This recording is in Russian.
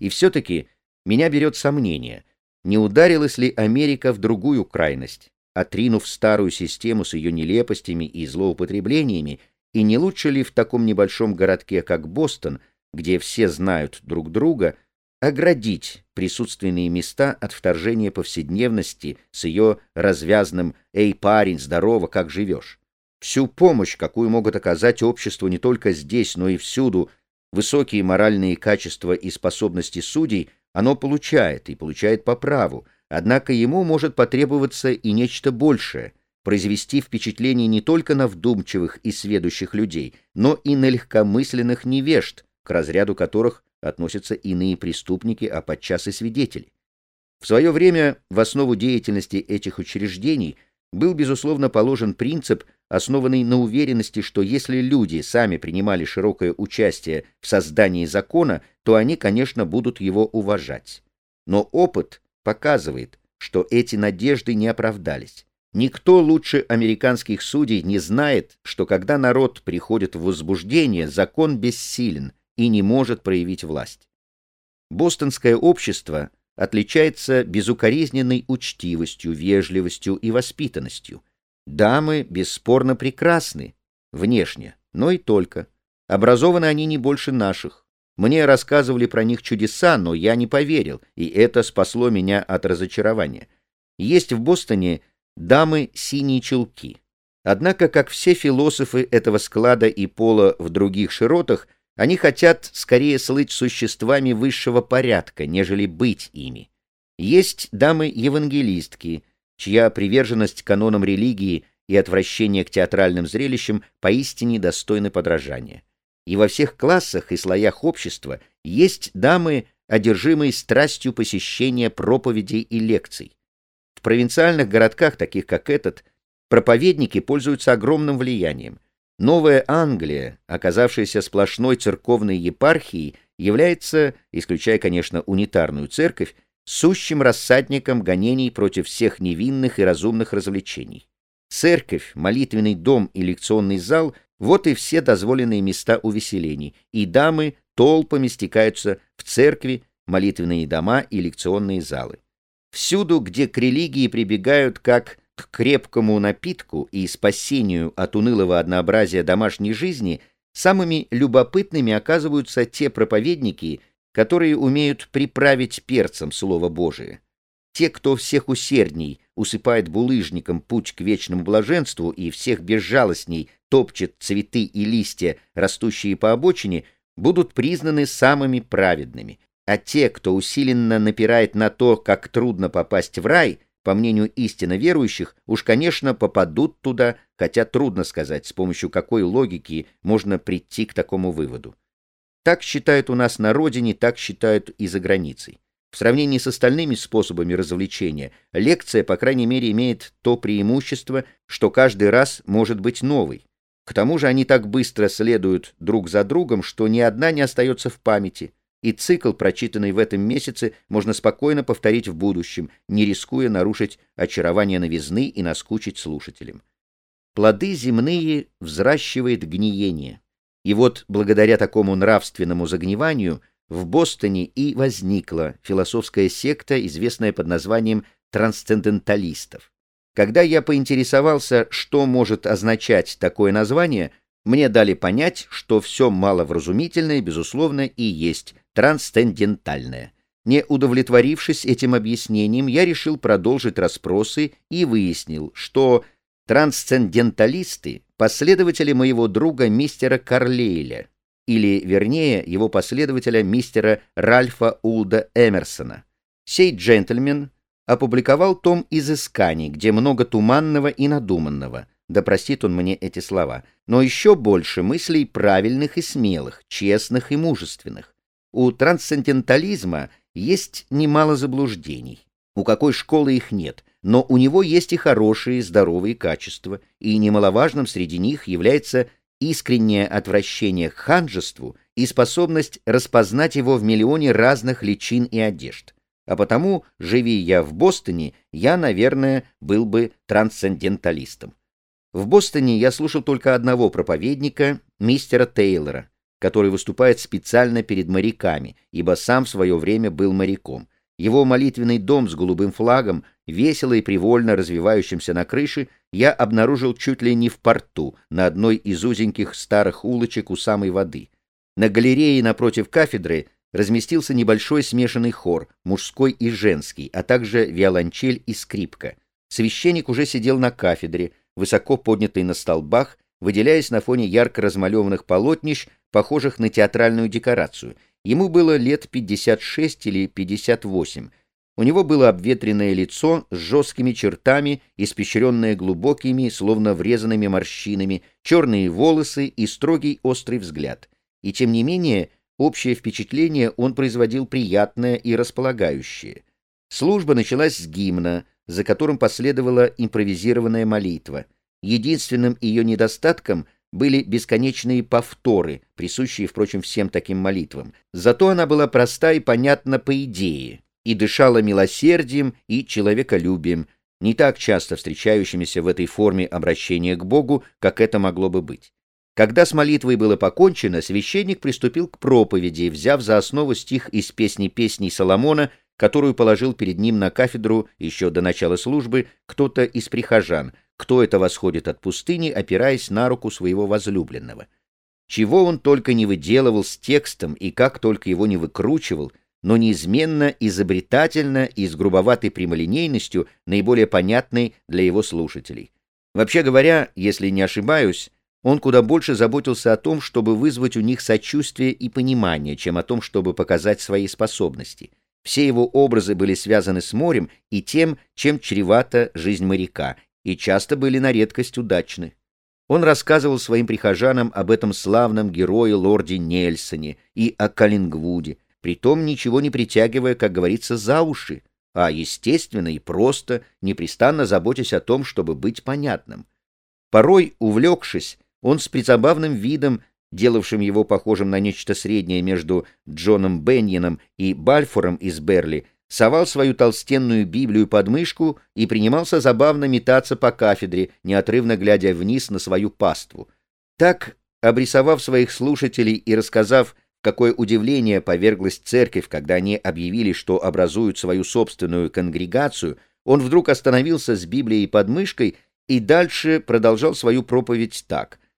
И все-таки меня берет сомнение, не ударилась ли Америка в другую крайность, отринув старую систему с ее нелепостями и злоупотреблениями, и не лучше ли в таком небольшом городке, как Бостон, где все знают друг друга, оградить присутственные места от вторжения повседневности с ее развязным «Эй, парень, здорово, как живешь?» Всю помощь, какую могут оказать обществу не только здесь, но и всюду, высокие моральные качества и способности судей, оно получает, и получает по праву, однако ему может потребоваться и нечто большее — произвести впечатление не только на вдумчивых и сведущих людей, но и на легкомысленных невежд, к разряду которых относятся иные преступники, а подчас и свидетели. В свое время в основу деятельности этих учреждений был, безусловно, положен принцип, основанный на уверенности, что если люди сами принимали широкое участие в создании закона, то они, конечно, будут его уважать. Но опыт показывает, что эти надежды не оправдались. Никто лучше американских судей не знает, что когда народ приходит в возбуждение, закон бессилен и не может проявить власть. Бостонское общество отличается безукоризненной учтивостью, вежливостью и воспитанностью. Дамы бесспорно прекрасны, внешне, но и только. Образованы они не больше наших. Мне рассказывали про них чудеса, но я не поверил, и это спасло меня от разочарования. Есть в Бостоне дамы синие чулки. Однако, как все философы этого склада и пола в других широтах, они хотят скорее слыть существами высшего порядка, нежели быть ими. Есть дамы-евангелистки, чья приверженность канонам религии и отвращение к театральным зрелищам поистине достойны подражания. И во всех классах и слоях общества есть дамы, одержимые страстью посещения проповедей и лекций. В провинциальных городках, таких как этот, проповедники пользуются огромным влиянием. Новая Англия, оказавшаяся сплошной церковной епархией, является, исключая, конечно, унитарную церковь, сущим рассадником гонений против всех невинных и разумных развлечений. Церковь, молитвенный дом и лекционный зал — вот и все дозволенные места увеселений, и дамы толпами стекаются в церкви, молитвенные дома и лекционные залы. Всюду, где к религии прибегают как к крепкому напитку и спасению от унылого однообразия домашней жизни, самыми любопытными оказываются те проповедники, которые умеют приправить перцем Слово Божие. Те, кто всех усердней усыпает булыжником путь к вечному блаженству и всех безжалостней топчет цветы и листья, растущие по обочине, будут признаны самыми праведными, а те, кто усиленно напирает на то, как трудно попасть в рай, по мнению истинно верующих, уж, конечно, попадут туда, хотя трудно сказать, с помощью какой логики можно прийти к такому выводу. Так считают у нас на родине, так считают и за границей. В сравнении с остальными способами развлечения, лекция, по крайней мере, имеет то преимущество, что каждый раз может быть новой. К тому же они так быстро следуют друг за другом, что ни одна не остается в памяти – и цикл, прочитанный в этом месяце, можно спокойно повторить в будущем, не рискуя нарушить очарование новизны и наскучить слушателям. Плоды земные взращивает гниение. И вот благодаря такому нравственному загниванию в Бостоне и возникла философская секта, известная под названием трансценденталистов. Когда я поинтересовался, что может означать такое название, мне дали понять, что все маловразумительное, безусловно, и есть трансцендентальное. Не удовлетворившись этим объяснением, я решил продолжить расспросы и выяснил, что трансценденталисты — последователи моего друга мистера Карлейля, или, вернее, его последователя мистера Ральфа Улда Эмерсона. Сей джентльмен опубликовал том изысканий, где много туманного и надуманного, да простит он мне эти слова, но еще больше мыслей правильных и смелых, честных и мужественных. У трансцендентализма есть немало заблуждений. У какой школы их нет, но у него есть и хорошие, здоровые качества, и немаловажным среди них является искреннее отвращение к ханжеству и способность распознать его в миллионе разных личин и одежд. А потому, живи я в Бостоне, я, наверное, был бы трансценденталистом. В Бостоне я слушал только одного проповедника, мистера Тейлора. который выступает специально перед моряками, ибо сам в свое время был моряком. Его молитвенный дом с голубым флагом, весело и привольно развивающимся на крыше, я обнаружил чуть ли не в порту, на одной из узеньких старых улочек у самой воды. На галерее напротив кафедры разместился небольшой смешанный хор, мужской и женский, а также виолончель и скрипка. Священник уже сидел на кафедре, высоко поднятый на столбах, выделяясь на фоне ярко размалеванных полотнищ, похожих на театральную декорацию. Ему было лет 56 или 58. У него было обветренное лицо с жесткими чертами, испещренное глубокими, словно врезанными морщинами, черные волосы и строгий острый взгляд. И тем не менее, общее впечатление он производил приятное и располагающее. Служба началась с гимна, за которым последовала импровизированная молитва. Единственным ее недостатком были бесконечные повторы, присущие, впрочем, всем таким молитвам. Зато она была проста и понятна по идее, и дышала милосердием и человеколюбием, не так часто встречающимися в этой форме обращения к Богу, как это могло бы быть. Когда с молитвой было покончено, священник приступил к проповеди, взяв за основу стих из песни песней Соломона которую положил перед ним на кафедру еще до начала службы кто-то из прихожан, кто это восходит от пустыни, опираясь на руку своего возлюбленного. Чего он только не выделывал с текстом и как только его не выкручивал, но неизменно изобретательно и с грубоватой прямолинейностью, наиболее понятной для его слушателей. Вообще говоря, если не ошибаюсь, он куда больше заботился о том, чтобы вызвать у них сочувствие и понимание, чем о том, чтобы показать свои способности. Все его образы были связаны с морем и тем, чем чревата жизнь моряка, и часто были на редкость удачны. Он рассказывал своим прихожанам об этом славном герое лорде Нельсоне и о Каллингвуде, притом ничего не притягивая, как говорится, за уши, а естественно и просто, непрестанно заботясь о том, чтобы быть понятным. Порой, увлекшись, он с призабавным видом делавшим его похожим на нечто среднее между Джоном Беньяном и Бальфором из Берли, совал свою толстенную Библию под мышку и принимался забавно метаться по кафедре, неотрывно глядя вниз на свою паству. Так, обрисовав своих слушателей и рассказав, какое удивление поверглась церковь, когда они объявили, что образуют свою собственную конгрегацию, он вдруг остановился с Библией под мышкой и дальше продолжал свою проповедь так —